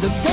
the